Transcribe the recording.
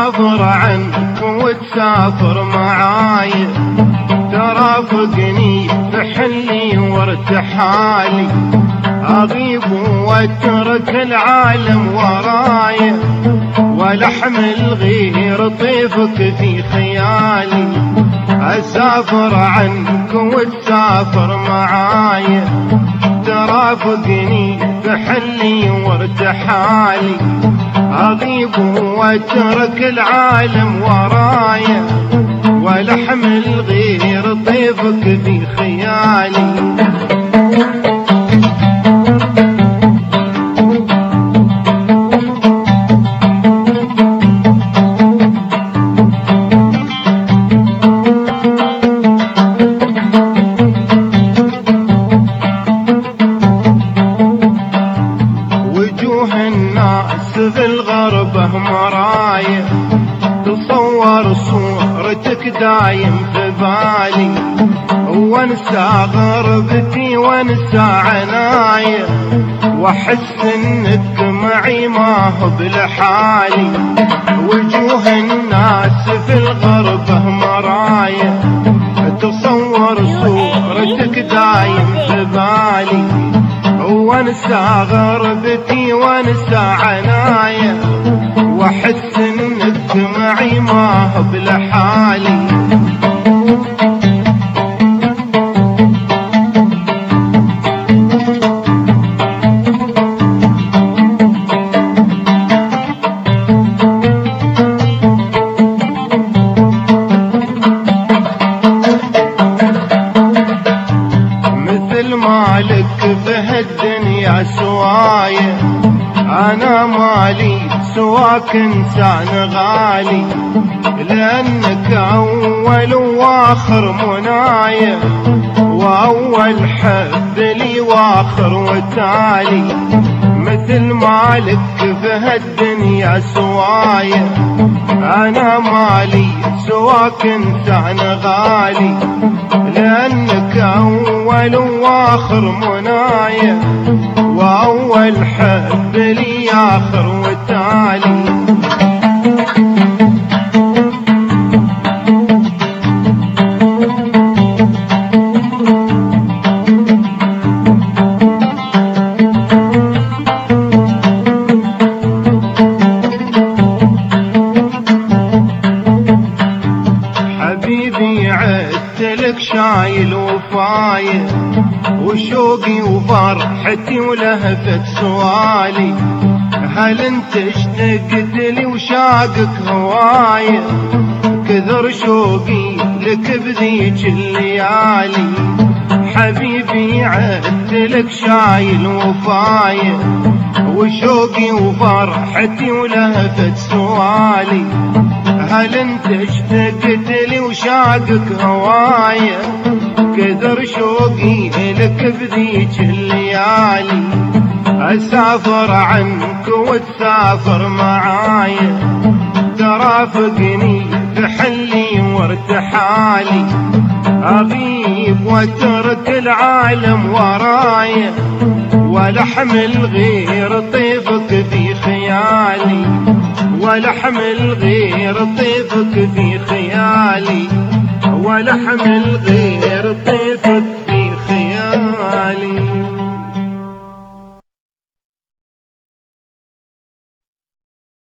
مسافر عنك وتسافر معاي. ترافقني بحلي وارتحالي أغيب واترك العالم وراي. ولا غير طيفك في خيالي. أسافر عنك وتسافر معاي. ترافقني بحلي وارتحالي أغيب واترك العالم ورايا ولحمل غير طيفك في في الغربة مرايا تصور صورتك دايم في بالي. وانسى غربتي وانسى عنايا وأحس إنك معي ما هو بلحالي. وجوه الناس في الغربة وانسى غربتي وانسى عنايا واحس انك معي ما بلحالي سوايا أنا مالي سواك انسان غالي لأنك أول وآخر منايا وأول حب لي وآخر وتالي. مثل مالك بهالدنيا سوايا أنا مالي سواك انسان غالي لأنك أول وآخر منايا وأول حب لي آخر وتالي شايل وفاية وشوقي وفرحتي ولهفة سوالي. هل انت اشتقت لي وشاقك هواية كثر شوقي لك بذيك الليالي. حبيبي عدت لك شايل وفاية وشوقي وفرحتي ولهفة سوالي. هل انت اشتقت لي وشاقك هوايا كثر شوقي لك بذيك الليالي. أسافر عنك وتسافر معايا ترافقني بحلي وارتحالي أغيب واترك العالم ورايا ولحمل غير طيفك في خيالي. ولحمل غير طيفك في خيالي. ولحمل غير طيفك